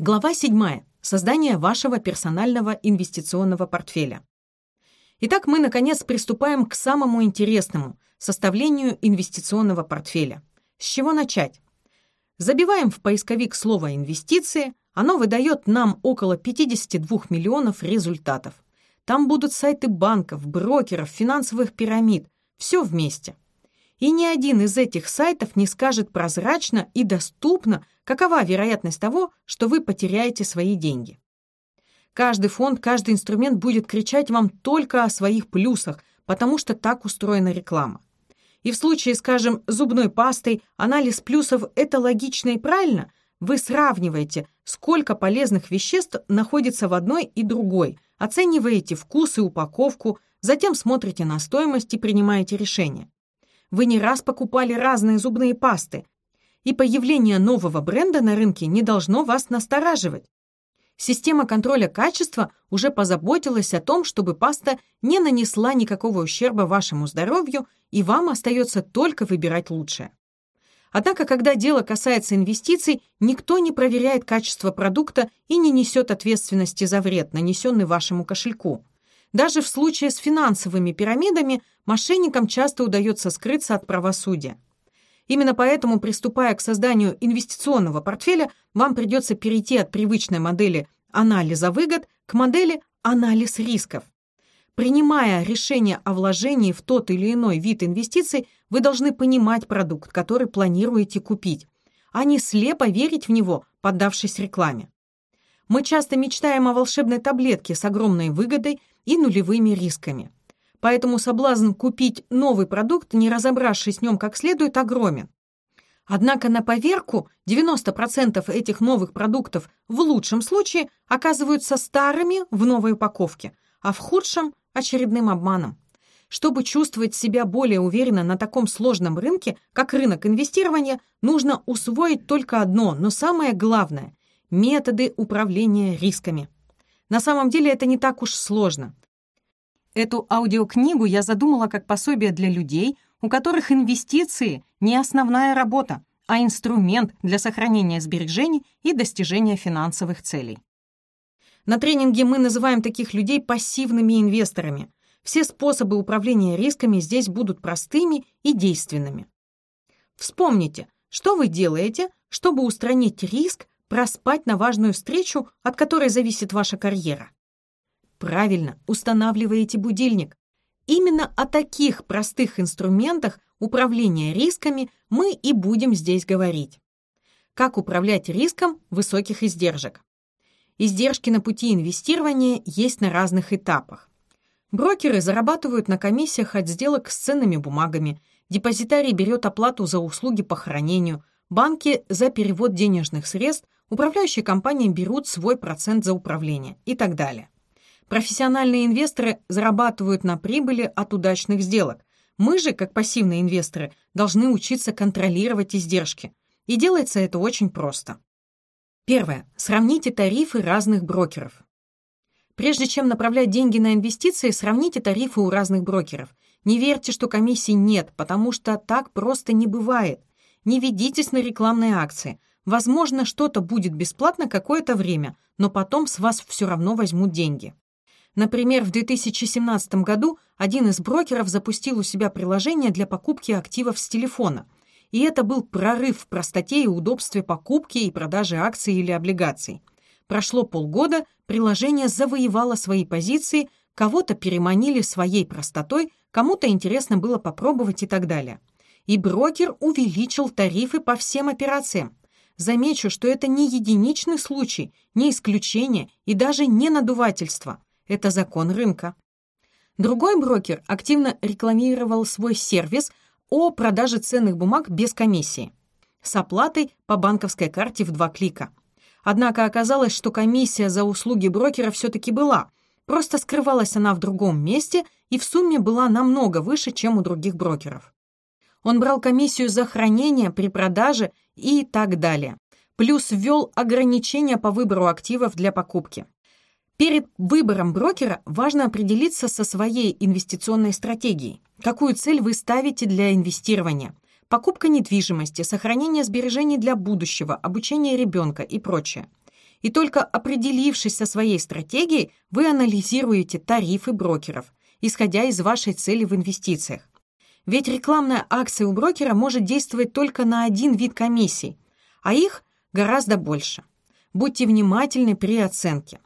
Глава 7. Создание вашего персонального инвестиционного портфеля. Итак, мы, наконец, приступаем к самому интересному – составлению инвестиционного портфеля. С чего начать? Забиваем в поисковик слово «инвестиции», оно выдает нам около 52 миллионов результатов. Там будут сайты банков, брокеров, финансовых пирамид, все вместе – и ни один из этих сайтов не скажет прозрачно и доступно, какова вероятность того, что вы потеряете свои деньги. Каждый фонд, каждый инструмент будет кричать вам только о своих плюсах, потому что так устроена реклама. И в случае, скажем, зубной пастой, анализ плюсов – это логично и правильно, вы сравниваете, сколько полезных веществ находится в одной и другой, оцениваете вкус и упаковку, затем смотрите на стоимость и принимаете решение. Вы не раз покупали разные зубные пасты, и появление нового бренда на рынке не должно вас настораживать. Система контроля качества уже позаботилась о том, чтобы паста не нанесла никакого ущерба вашему здоровью, и вам остается только выбирать лучшее. Однако, когда дело касается инвестиций, никто не проверяет качество продукта и не несет ответственности за вред, нанесенный вашему кошельку. Даже в случае с финансовыми пирамидами мошенникам часто удается скрыться от правосудия. Именно поэтому, приступая к созданию инвестиционного портфеля, вам придется перейти от привычной модели анализа выгод к модели анализ рисков. Принимая решение о вложении в тот или иной вид инвестиций, вы должны понимать продукт, который планируете купить, а не слепо верить в него, поддавшись рекламе. Мы часто мечтаем о волшебной таблетке с огромной выгодой и нулевыми рисками. Поэтому соблазн купить новый продукт, не разобравшись с нем как следует, огромен. Однако на поверку 90% этих новых продуктов в лучшем случае оказываются старыми в новой упаковке, а в худшем – очередным обманом. Чтобы чувствовать себя более уверенно на таком сложном рынке, как рынок инвестирования, нужно усвоить только одно, но самое главное – методы управления рисками. На самом деле это не так уж сложно. Эту аудиокнигу я задумала как пособие для людей, у которых инвестиции не основная работа, а инструмент для сохранения сбережений и достижения финансовых целей. На тренинге мы называем таких людей пассивными инвесторами. Все способы управления рисками здесь будут простыми и действенными. Вспомните, что вы делаете, чтобы устранить риск проспать на важную встречу, от которой зависит ваша карьера. Правильно, устанавливаете будильник. Именно о таких простых инструментах управления рисками мы и будем здесь говорить. Как управлять риском высоких издержек? Издержки на пути инвестирования есть на разных этапах. Брокеры зарабатывают на комиссиях от сделок с ценными бумагами, депозитарий берет оплату за услуги по хранению, банки за перевод денежных средств, управляющие компании берут свой процент за управление и так далее. Профессиональные инвесторы зарабатывают на прибыли от удачных сделок. Мы же, как пассивные инвесторы, должны учиться контролировать издержки. И делается это очень просто. Первое. Сравните тарифы разных брокеров. Прежде чем направлять деньги на инвестиции, сравните тарифы у разных брокеров. Не верьте, что комиссий нет, потому что так просто не бывает. Не ведитесь на рекламные акции. Возможно, что-то будет бесплатно какое-то время, но потом с вас все равно возьмут деньги. Например, в 2017 году один из брокеров запустил у себя приложение для покупки активов с телефона. И это был прорыв в простоте и удобстве покупки и продажи акций или облигаций. Прошло полгода, приложение завоевало свои позиции, кого-то переманили своей простотой, кому-то интересно было попробовать и так далее. И брокер увеличил тарифы по всем операциям. Замечу, что это не единичный случай, не исключение и даже не надувательство. Это закон рынка. Другой брокер активно рекламировал свой сервис о продаже ценных бумаг без комиссии с оплатой по банковской карте в два клика. Однако оказалось, что комиссия за услуги брокера все-таки была, просто скрывалась она в другом месте и в сумме была намного выше, чем у других брокеров. Он брал комиссию за хранение при продаже и так далее. Плюс ввел ограничения по выбору активов для покупки. Перед выбором брокера важно определиться со своей инвестиционной стратегией. Какую цель вы ставите для инвестирования? Покупка недвижимости, сохранение сбережений для будущего, обучение ребенка и прочее. И только определившись со своей стратегией, вы анализируете тарифы брокеров, исходя из вашей цели в инвестициях. Ведь рекламная акция у брокера может действовать только на один вид комиссий, а их гораздо больше. Будьте внимательны при оценке.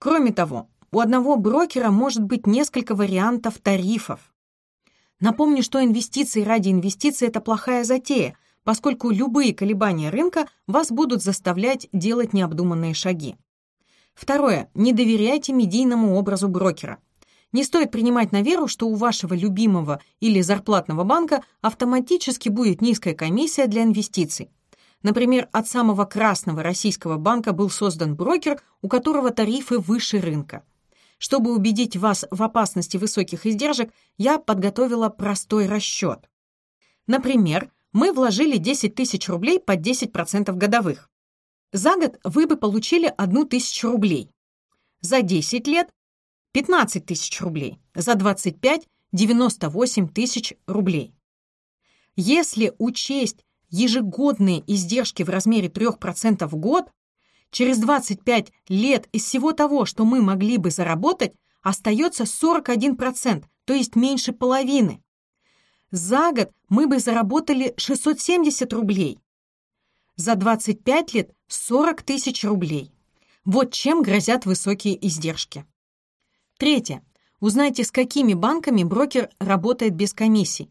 Кроме того, у одного брокера может быть несколько вариантов тарифов. Напомню, что инвестиции ради инвестиций – это плохая затея, поскольку любые колебания рынка вас будут заставлять делать необдуманные шаги. Второе. Не доверяйте медийному образу брокера. Не стоит принимать на веру, что у вашего любимого или зарплатного банка автоматически будет низкая комиссия для инвестиций. Например, от самого красного российского банка был создан брокер, у которого тарифы выше рынка. Чтобы убедить вас в опасности высоких издержек, я подготовила простой расчет. Например, мы вложили 10 тысяч рублей под 10% годовых. За год вы бы получили 1 тысячу рублей. За 10 лет 15 тысяч рублей, за 25 – 98 тысяч рублей. Если учесть ежегодные издержки в размере 3% в год, через 25 лет из всего того, что мы могли бы заработать, остается 41%, то есть меньше половины. За год мы бы заработали 670 рублей. За 25 лет 40 тысяч рублей. Вот чем грозят высокие издержки. Третье. Узнайте, с какими банками брокер работает без комиссий.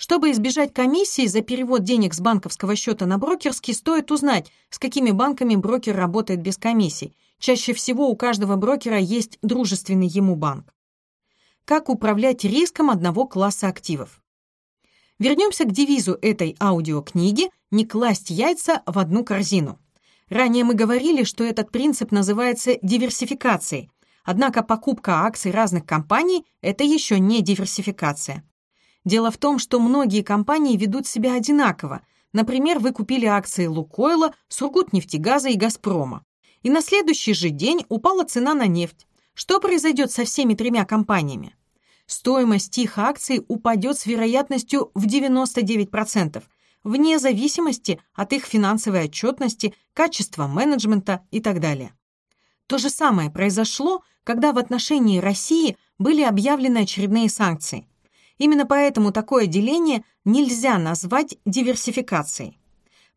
Чтобы избежать комиссии за перевод денег с банковского счета на брокерский, стоит узнать, с какими банками брокер работает без комиссий. Чаще всего у каждого брокера есть дружественный ему банк. Как управлять риском одного класса активов? Вернемся к девизу этой аудиокниги «Не класть яйца в одну корзину». Ранее мы говорили, что этот принцип называется диверсификацией, Однако покупка акций разных компаний – это еще не диверсификация. Дело в том, что многие компании ведут себя одинаково. Например, вы купили акции Лукойла, Сургутнефтегаза и Газпрома. И на следующий же день упала цена на нефть. Что произойдет со всеми тремя компаниями? Стоимость их акций упадет с вероятностью в 99%, вне зависимости от их финансовой отчетности, качества менеджмента и так далее. То же самое произошло, когда в отношении России были объявлены очередные санкции. Именно поэтому такое деление нельзя назвать диверсификацией.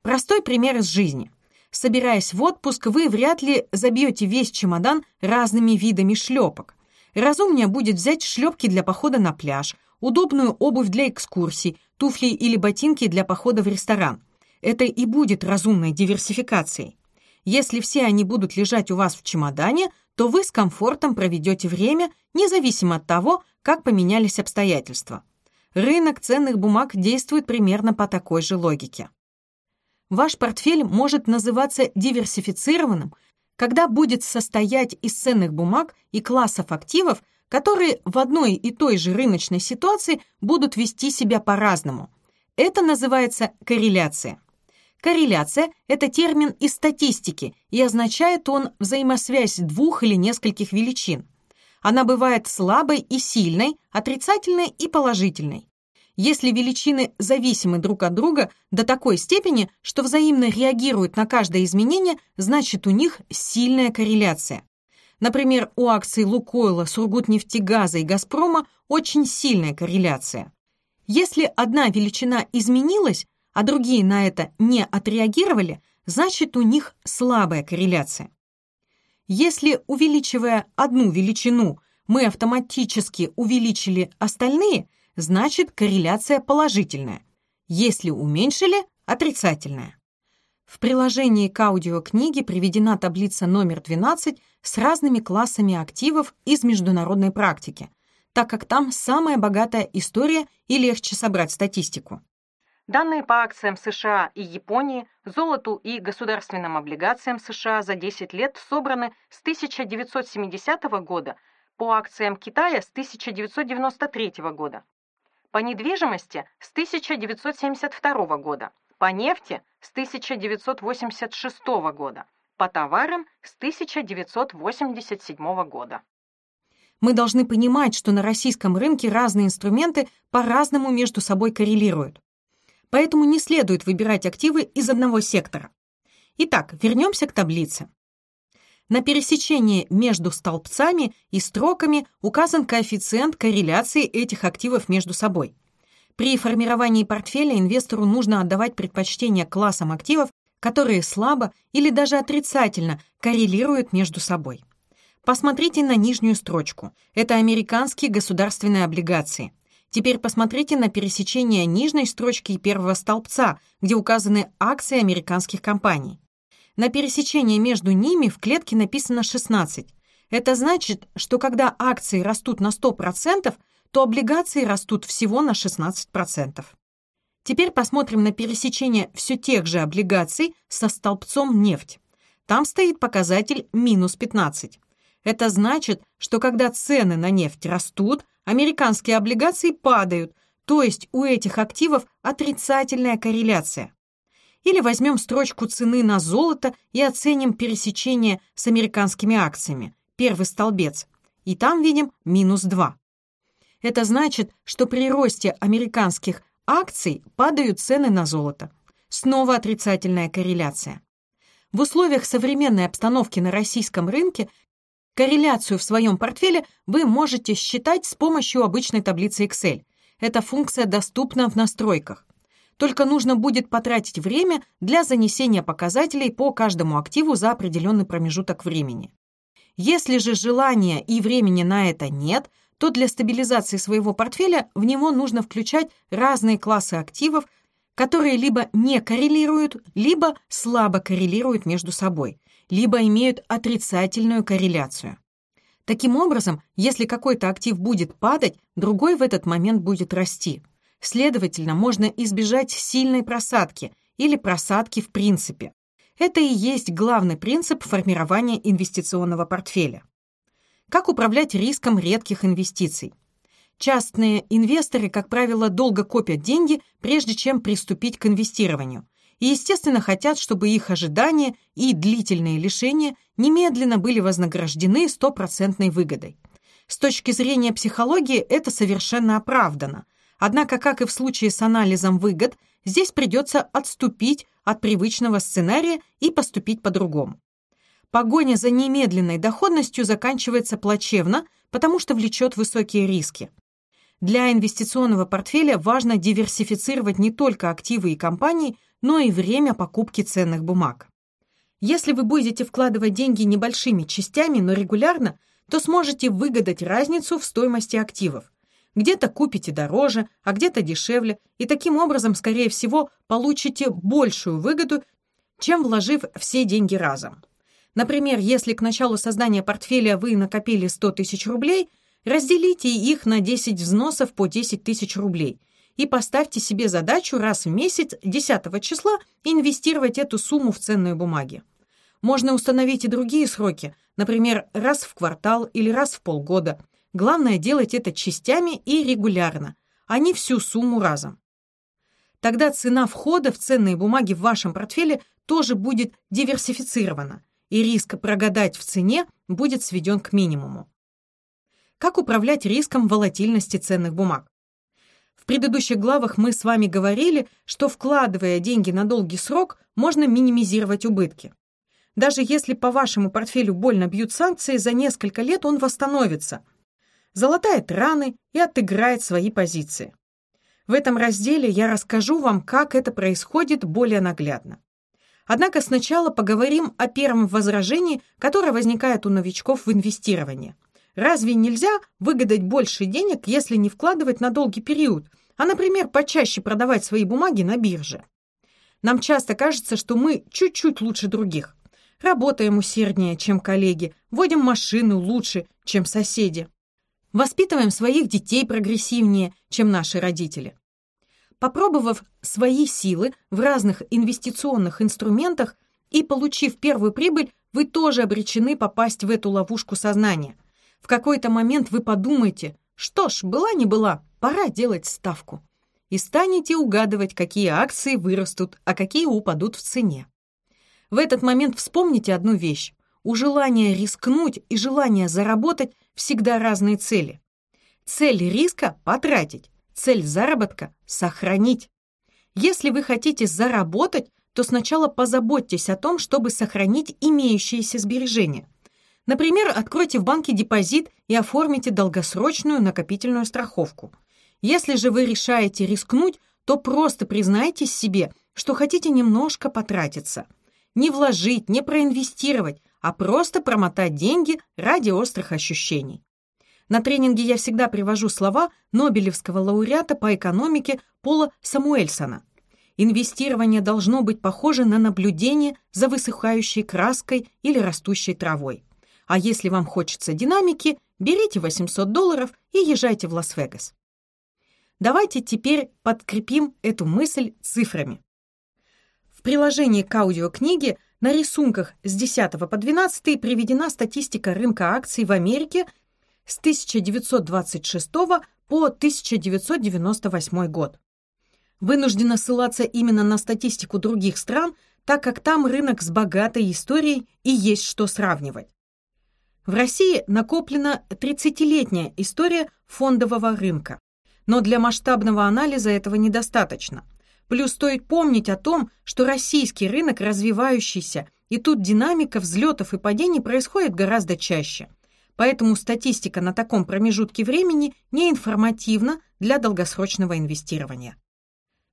Простой пример из жизни. Собираясь в отпуск, вы вряд ли забьете весь чемодан разными видами шлепок. Разумнее будет взять шлепки для похода на пляж, удобную обувь для экскурсий, туфли или ботинки для похода в ресторан. Это и будет разумной диверсификацией. Если все они будут лежать у вас в чемодане, то вы с комфортом проведете время, независимо от того, как поменялись обстоятельства. Рынок ценных бумаг действует примерно по такой же логике. Ваш портфель может называться диверсифицированным, когда будет состоять из ценных бумаг и классов активов, которые в одной и той же рыночной ситуации будут вести себя по-разному. Это называется корреляция. Корреляция – это термин из статистики, и означает он взаимосвязь двух или нескольких величин. Она бывает слабой и сильной, отрицательной и положительной. Если величины зависимы друг от друга до такой степени, что взаимно реагируют на каждое изменение, значит у них сильная корреляция. Например, у акций Лукойла, Сургутнефтегаза и Газпрома очень сильная корреляция. Если одна величина изменилась, а другие на это не отреагировали, значит, у них слабая корреляция. Если, увеличивая одну величину, мы автоматически увеличили остальные, значит, корреляция положительная. Если уменьшили – отрицательная. В приложении к аудиокниге приведена таблица номер 12 с разными классами активов из международной практики, так как там самая богатая история и легче собрать статистику. Данные по акциям США и Японии, золоту и государственным облигациям США за 10 лет собраны с 1970 года, по акциям Китая с 1993 года, по недвижимости с 1972 года, по нефти с 1986 года, по товарам с 1987 года. Мы должны понимать, что на российском рынке разные инструменты по-разному между собой коррелируют поэтому не следует выбирать активы из одного сектора. Итак, вернемся к таблице. На пересечении между столбцами и строками указан коэффициент корреляции этих активов между собой. При формировании портфеля инвестору нужно отдавать предпочтение классам активов, которые слабо или даже отрицательно коррелируют между собой. Посмотрите на нижнюю строчку. Это американские государственные облигации. Теперь посмотрите на пересечение нижней строчки и первого столбца, где указаны акции американских компаний. На пересечении между ними в клетке написано 16. Это значит, что когда акции растут на 100%, то облигации растут всего на 16%. Теперь посмотрим на пересечение все тех же облигаций со столбцом нефть. Там стоит показатель минус 15. Это значит, что когда цены на нефть растут, американские облигации падают, то есть у этих активов отрицательная корреляция. Или возьмем строчку цены на золото и оценим пересечение с американскими акциями, первый столбец, и там видим минус 2. Это значит, что при росте американских акций падают цены на золото. Снова отрицательная корреляция. В условиях современной обстановки на российском рынке корреляцию в своем портфеле вы можете считать с помощью обычной таблицы Excel. Эта функция доступна в настройках. Только нужно будет потратить время для занесения показателей по каждому активу за определенный промежуток времени. Если же желания и времени на это нет, то для стабилизации своего портфеля в него нужно включать разные классы активов, которые либо не коррелируют, либо слабо коррелируют между собой, либо имеют отрицательную корреляцию. Таким образом, если какой-то актив будет падать, другой в этот момент будет расти. Следовательно, можно избежать сильной просадки или просадки в принципе. Это и есть главный принцип формирования инвестиционного портфеля. Как управлять риском редких инвестиций? Частные инвесторы, как правило, долго копят деньги, прежде чем приступить к инвестированию, и, естественно, хотят, чтобы их ожидания и длительные лишения немедленно были вознаграждены стопроцентной выгодой. С точки зрения психологии это совершенно оправдано, Однако, как и в случае с анализом выгод, здесь придется отступить от привычного сценария и поступить по-другому. Погоня за немедленной доходностью заканчивается плачевно, потому что влечет высокие риски. Для инвестиционного портфеля важно диверсифицировать не только активы и компании, но и время покупки ценных бумаг. Если вы будете вкладывать деньги небольшими частями, но регулярно, то сможете выгадать разницу в стоимости активов. Где-то купите дороже, а где-то дешевле, и таким образом, скорее всего, получите большую выгоду, чем вложив все деньги разом. Например, если к началу создания портфеля вы накопили 100 тысяч рублей, разделите их на 10 взносов по 10 тысяч рублей и поставьте себе задачу раз в месяц 10 числа инвестировать эту сумму в ценные бумаги. Можно установить и другие сроки, например, раз в квартал или раз в полгода – Главное делать это частями и регулярно, а не всю сумму разом. Тогда цена входа в ценные бумаги в вашем портфеле тоже будет диверсифицирована, и риск прогадать в цене будет сведен к минимуму. Как управлять риском волатильности ценных бумаг? В предыдущих главах мы с вами говорили, что вкладывая деньги на долгий срок, можно минимизировать убытки. Даже если по вашему портфелю больно бьют санкции, за несколько лет он восстановится, залатает раны и отыграет свои позиции. В этом разделе я расскажу вам, как это происходит более наглядно. Однако сначала поговорим о первом возражении, которое возникает у новичков в инвестировании. Разве нельзя выгадать больше денег, если не вкладывать на долгий период, а, например, почаще продавать свои бумаги на бирже? Нам часто кажется, что мы чуть-чуть лучше других. Работаем усерднее, чем коллеги, водим машину лучше, чем соседи. Воспитываем своих детей прогрессивнее, чем наши родители. Попробовав свои силы в разных инвестиционных инструментах и получив первую прибыль, вы тоже обречены попасть в эту ловушку сознания. В какой-то момент вы подумаете, что ж, была не была, пора делать ставку. И станете угадывать, какие акции вырастут, а какие упадут в цене. В этот момент вспомните одну вещь. У желания рискнуть и желания заработать всегда разные цели. Цель риска – потратить, цель заработка – сохранить. Если вы хотите заработать, то сначала позаботьтесь о том, чтобы сохранить имеющиеся сбережения. Например, откройте в банке депозит и оформите долгосрочную накопительную страховку. Если же вы решаете рискнуть, то просто признайтесь себе, что хотите немножко потратиться. Не вложить, не проинвестировать, а просто промотать деньги ради острых ощущений. На тренинге я всегда привожу слова Нобелевского лауреата по экономике Пола Самуэльсона. Инвестирование должно быть похоже на наблюдение за высыхающей краской или растущей травой. А если вам хочется динамики, берите 800 долларов и езжайте в Лас-Вегас. Давайте теперь подкрепим эту мысль цифрами. В приложении к аудиокниге на рисунках с 10 по 12 приведена статистика рынка акций в Америке с 1926 по 1998 год. Вынуждена ссылаться именно на статистику других стран, так как там рынок с богатой историей и есть что сравнивать. В России накоплена 30-летняя история фондового рынка. Но для масштабного анализа этого недостаточно. Плюс стоит помнить о том, что российский рынок развивающийся, и тут динамика взлетов и падений происходит гораздо чаще. Поэтому статистика на таком промежутке времени не информативна для долгосрочного инвестирования.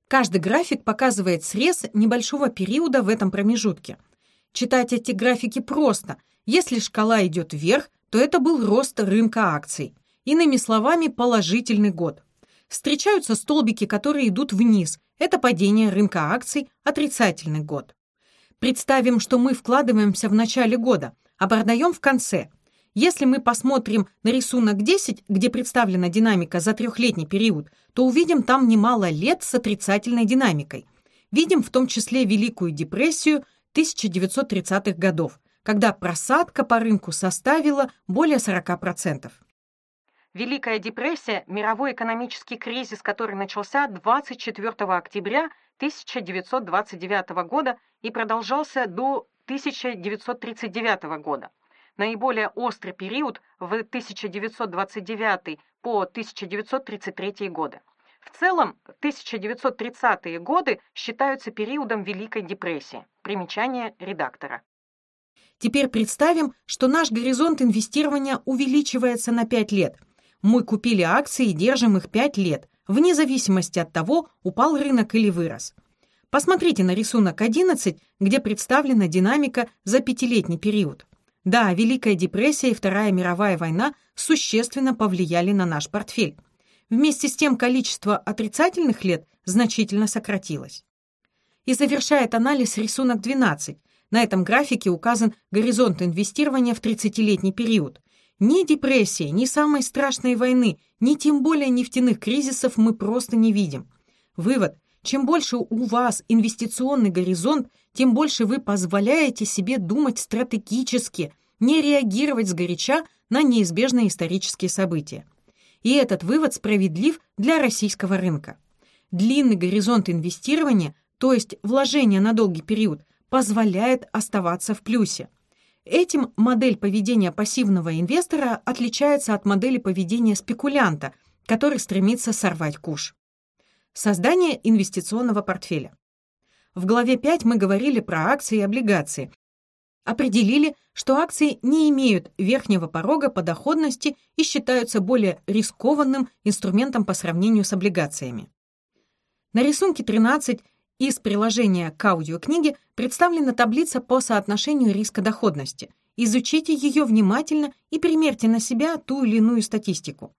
Каждый график показывает срез небольшого периода в этом промежутке. Читать эти графики просто – если шкала идет вверх, то это был рост рынка акций. Иными словами, положительный год. Встречаются столбики, которые идут вниз. Это падение рынка акций, отрицательный год. Представим, что мы вкладываемся в начале года, а продаем в конце. Если мы посмотрим на рисунок 10, где представлена динамика за трехлетний период, то увидим там немало лет с отрицательной динамикой. Видим в том числе Великую депрессию 1930-х годов, когда просадка по рынку составила более 40%. Великая депрессия – мировой экономический кризис, который начался 24 октября 1929 года и продолжался до 1939 года. Наиболее острый период в 1929 по 1933 годы. В целом, 1930-е годы считаются периодом Великой депрессии. Примечание редактора. Теперь представим, что наш горизонт инвестирования увеличивается на 5 лет. Мы купили акции и держим их 5 лет, вне зависимости от того, упал рынок или вырос. Посмотрите на рисунок 11, где представлена динамика за пятилетний период. Да, Великая депрессия и Вторая мировая война существенно повлияли на наш портфель. Вместе с тем количество отрицательных лет значительно сократилось. И завершает анализ рисунок 12, на этом графике указан горизонт инвестирования в 30-летний период. Ни депрессии, ни самой страшной войны, ни тем более нефтяных кризисов мы просто не видим. Вывод. Чем больше у вас инвестиционный горизонт, тем больше вы позволяете себе думать стратегически, не реагировать сгоряча на неизбежные исторические события. И этот вывод справедлив для российского рынка. Длинный горизонт инвестирования, то есть вложения на долгий период, позволяет оставаться в плюсе. Этим модель поведения пассивного инвестора отличается от модели поведения спекулянта, который стремится сорвать куш. Создание инвестиционного портфеля. В главе 5 мы говорили про акции и облигации. Определили, что акции не имеют верхнего порога по доходности и считаются более рискованным инструментом по сравнению с облигациями. На рисунке 13 из приложения к аудиокниге представлена таблица по соотношению риска-доходности. Изучите ее внимательно и примерьте на себя ту или иную статистику.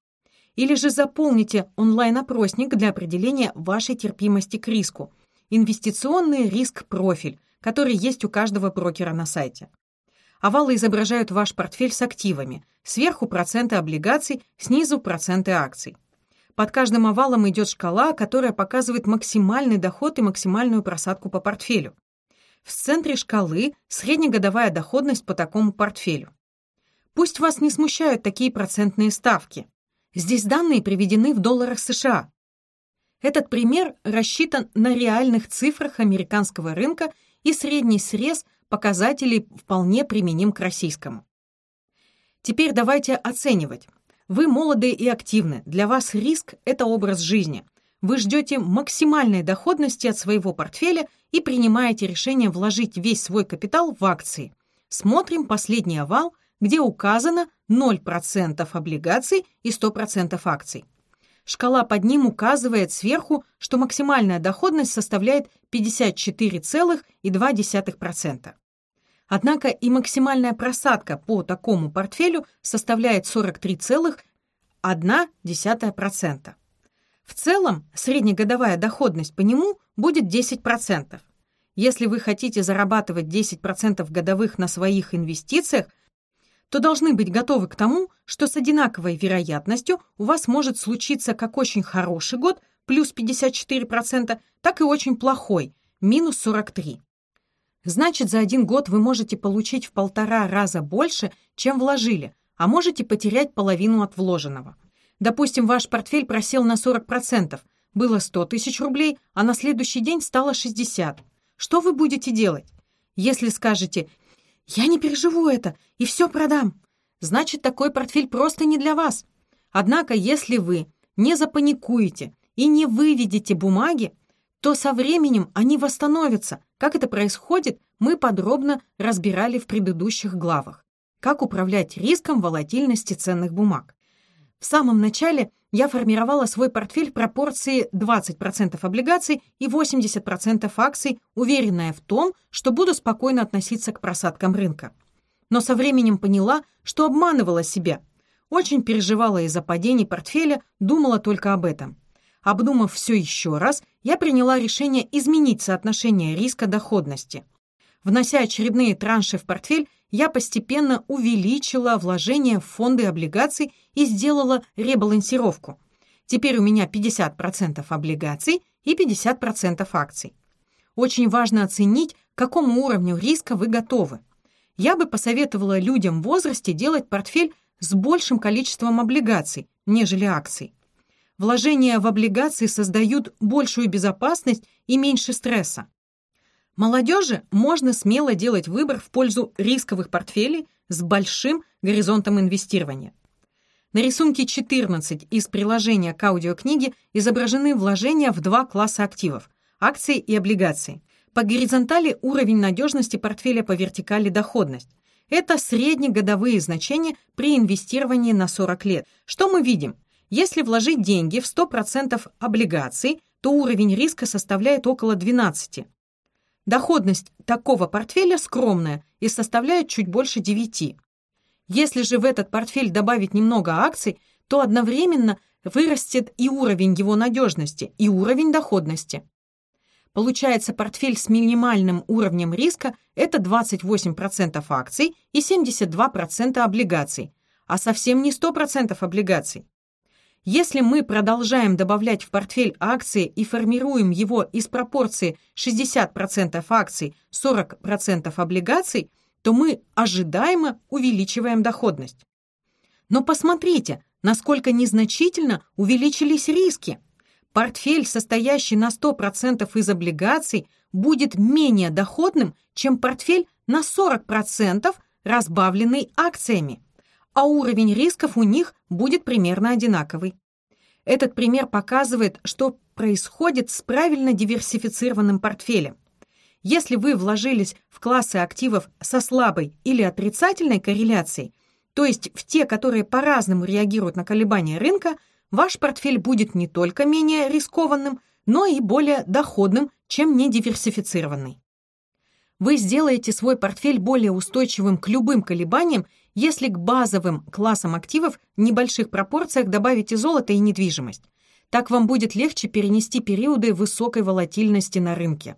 Или же заполните онлайн-опросник для определения вашей терпимости к риску. Инвестиционный риск-профиль, который есть у каждого брокера на сайте. Овалы изображают ваш портфель с активами. Сверху проценты облигаций, снизу проценты акций. Под каждым овалом идет шкала, которая показывает максимальный доход и максимальную просадку по портфелю. В центре шкалы среднегодовая доходность по такому портфелю. Пусть вас не смущают такие процентные ставки. Здесь данные приведены в долларах США. Этот пример рассчитан на реальных цифрах американского рынка и средний срез показателей вполне применим к российскому. Теперь давайте оценивать, вы молоды и активны, для вас риск – это образ жизни. Вы ждете максимальной доходности от своего портфеля и принимаете решение вложить весь свой капитал в акции. Смотрим последний овал, где указано 0% облигаций и 100% акций. Шкала под ним указывает сверху, что максимальная доходность составляет 54,2%. Однако и максимальная просадка по такому портфелю составляет 43,1%. В целом, среднегодовая доходность по нему будет 10%. Если вы хотите зарабатывать 10% годовых на своих инвестициях, то должны быть готовы к тому, что с одинаковой вероятностью у вас может случиться как очень хороший год, плюс 54%, так и очень плохой, минус 43%. Значит, за один год вы можете получить в полтора раза больше, чем вложили, а можете потерять половину от вложенного. Допустим, ваш портфель просел на 40%, было 100 тысяч рублей, а на следующий день стало 60. Что вы будете делать? Если скажете «Я не переживу это и все продам», значит, такой портфель просто не для вас. Однако, если вы не запаникуете и не выведете бумаги, то со временем они восстановятся. Как это происходит, мы подробно разбирали в предыдущих главах. Как управлять риском волатильности ценных бумаг. В самом начале я формировала свой портфель в пропорции 20% облигаций и 80% акций, уверенная в том, что буду спокойно относиться к просадкам рынка. Но со временем поняла, что обманывала себя. Очень переживала из-за падений портфеля, думала только об этом. Обдумав все еще раз, я приняла решение изменить соотношение риска-доходности. Внося очередные транши в портфель, я постепенно увеличила вложения в фонды облигаций и сделала ребалансировку. Теперь у меня 50% облигаций и 50% акций. Очень важно оценить, к какому уровню риска вы готовы. Я бы посоветовала людям в возрасте делать портфель с большим количеством облигаций, нежели акций. Вложения в облигации создают большую безопасность и меньше стресса. Молодежи можно смело делать выбор в пользу рисковых портфелей с большим горизонтом инвестирования. На рисунке 14 из приложения к аудиокниге изображены вложения в два класса активов – акции и облигации. По горизонтали уровень надежности портфеля, по вертикали доходность. Это среднегодовые значения при инвестировании на 40 лет. Что мы видим? Если вложить деньги в 100% облигаций, то уровень риска составляет около 12. Доходность такого портфеля скромная и составляет чуть больше 9. Если же в этот портфель добавить немного акций, то одновременно вырастет и уровень его надежности, и уровень доходности. Получается, портфель с минимальным уровнем риска – это 28% акций и 72% облигаций, а совсем не 100% облигаций. Если мы продолжаем добавлять в портфель акции и формируем его из пропорции 60% акций, 40% облигаций, то мы ожидаемо увеличиваем доходность. Но посмотрите, насколько незначительно увеличились риски. Портфель, состоящий на 100% из облигаций, будет менее доходным, чем портфель на 40% разбавленный акциями а уровень рисков у них будет примерно одинаковый. Этот пример показывает, что происходит с правильно диверсифицированным портфелем. Если вы вложились в классы активов со слабой или отрицательной корреляцией, то есть в те, которые по-разному реагируют на колебания рынка, ваш портфель будет не только менее рискованным, но и более доходным, чем недиверсифицированный. Вы сделаете свой портфель более устойчивым к любым колебаниям если к базовым классам активов в небольших пропорциях добавите золото и недвижимость. Так вам будет легче перенести периоды высокой волатильности на рынке.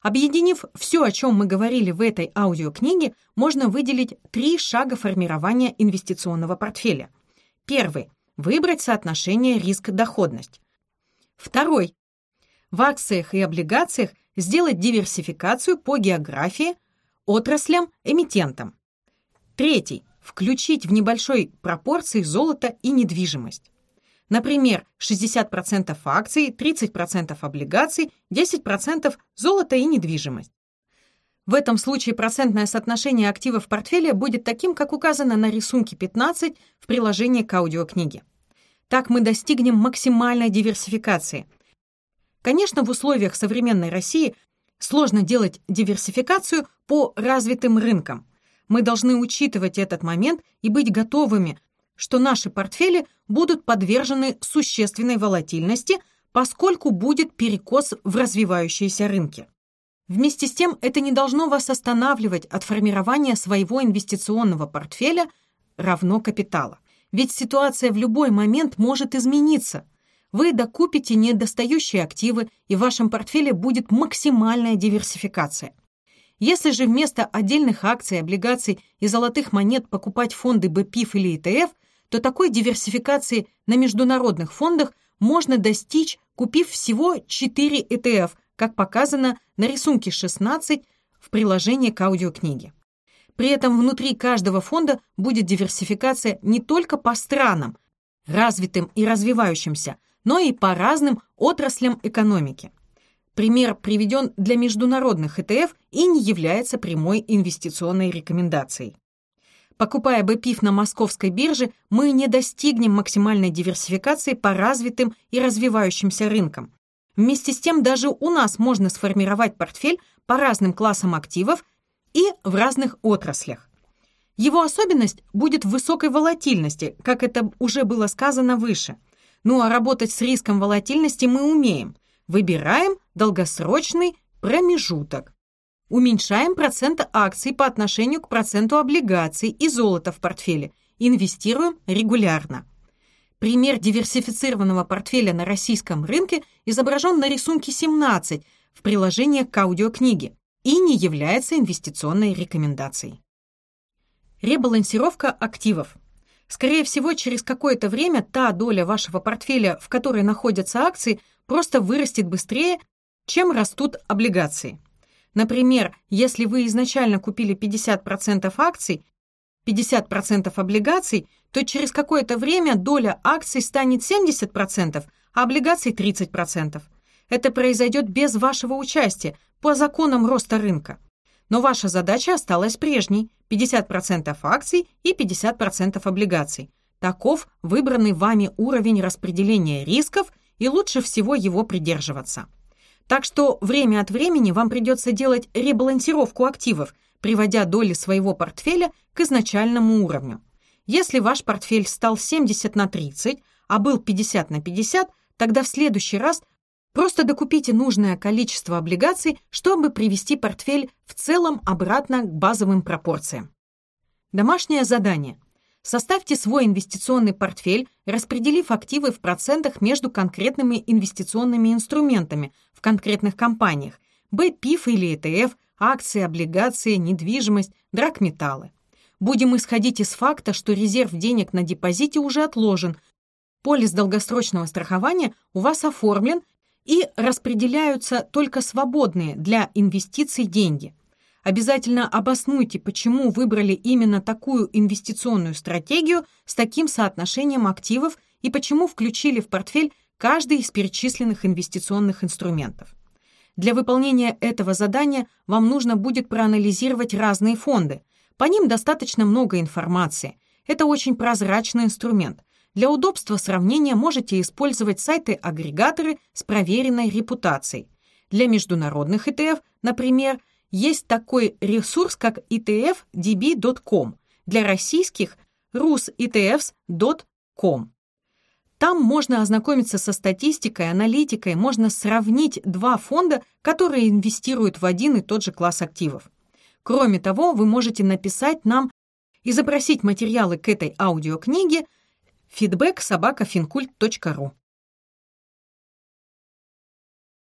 Объединив все, о чем мы говорили в этой аудиокниге, можно выделить три шага формирования инвестиционного портфеля. Первый – выбрать соотношение риск-доходность. Второй – в акциях и облигациях сделать диверсификацию по географии, отраслям, эмитентам. Третий – включить в небольшой пропорции золото и недвижимость. Например, 60% акций, 30% облигаций, 10% золото и недвижимость. В этом случае процентное соотношение активов в портфеле будет таким, как указано на рисунке 15 в приложении к аудиокниге. Так мы достигнем максимальной диверсификации. Конечно, в условиях современной России сложно делать диверсификацию по развитым рынкам, Мы должны учитывать этот момент и быть готовыми, что наши портфели будут подвержены существенной волатильности, поскольку будет перекос в развивающиеся рынки. Вместе с тем, это не должно вас останавливать от формирования своего инвестиционного портфеля равно капитала. Ведь ситуация в любой момент может измениться. Вы докупите недостающие активы, и в вашем портфеле будет максимальная диверсификация. Если же вместо отдельных акций, облигаций и золотых монет покупать фонды БПИФ или ИТФ, то такой диверсификации на международных фондах можно достичь, купив всего 4 ETF, как показано на рисунке 16 в приложении к аудиокниге. При этом внутри каждого фонда будет диверсификация не только по странам, развитым и развивающимся, но и по разным отраслям экономики. Пример приведен для международных ETF и не является прямой инвестиционной рекомендацией. Покупая БПИФ на московской бирже, мы не достигнем максимальной диверсификации по развитым и развивающимся рынкам. Вместе с тем даже у нас можно сформировать портфель по разным классам активов и в разных отраслях. Его особенность будет в высокой волатильности, как это уже было сказано выше. Ну а работать с риском волатильности мы умеем. Выбираем долгосрочный промежуток. Уменьшаем процент акций по отношению к проценту облигаций и золота в портфеле. Инвестируем регулярно. Пример диверсифицированного портфеля на российском рынке изображен на рисунке 17 в приложении к аудиокниге и не является инвестиционной рекомендацией. Ребалансировка активов. Скорее всего, через какое-то время та доля вашего портфеля, в которой находятся акции, просто вырастет быстрее, чем растут облигации. Например, если вы изначально купили 50% акций, 50% облигаций, то через какое-то время доля акций станет 70%, а облигаций 30%. Это произойдет без вашего участия, по законам роста рынка. Но ваша задача осталась прежней – 50% акций и 50% облигаций. Таков выбранный вами уровень распределения рисков, и лучше всего его придерживаться. Так что время от времени вам придется делать ребалансировку активов, приводя доли своего портфеля к изначальному уровню. Если ваш портфель стал 70 на 30, а был 50 на 50, тогда в следующий раз Просто докупите нужное количество облигаций, чтобы привести портфель в целом обратно к базовым пропорциям. Домашнее задание. Составьте свой инвестиционный портфель, распределив активы в процентах между конкретными инвестиционными инструментами в конкретных компаниях – БПИФ или ЭТФ, акции, облигации, недвижимость, драгметаллы. Будем исходить из факта, что резерв денег на депозите уже отложен, полис долгосрочного страхования у вас оформлен и распределяются только свободные для инвестиций деньги. Обязательно обоснуйте, почему выбрали именно такую инвестиционную стратегию с таким соотношением активов и почему включили в портфель каждый из перечисленных инвестиционных инструментов. Для выполнения этого задания вам нужно будет проанализировать разные фонды. По ним достаточно много информации. Это очень прозрачный инструмент. Для удобства сравнения можете использовать сайты-агрегаторы с проверенной репутацией. Для международных ETF, например, есть такой ресурс, как etfdb.com, для российских – rusetfs.com. Там можно ознакомиться со статистикой, аналитикой, можно сравнить два фонда, которые инвестируют в один и тот же класс активов. Кроме того, вы можете написать нам и запросить материалы к этой аудиокниге – feedback собака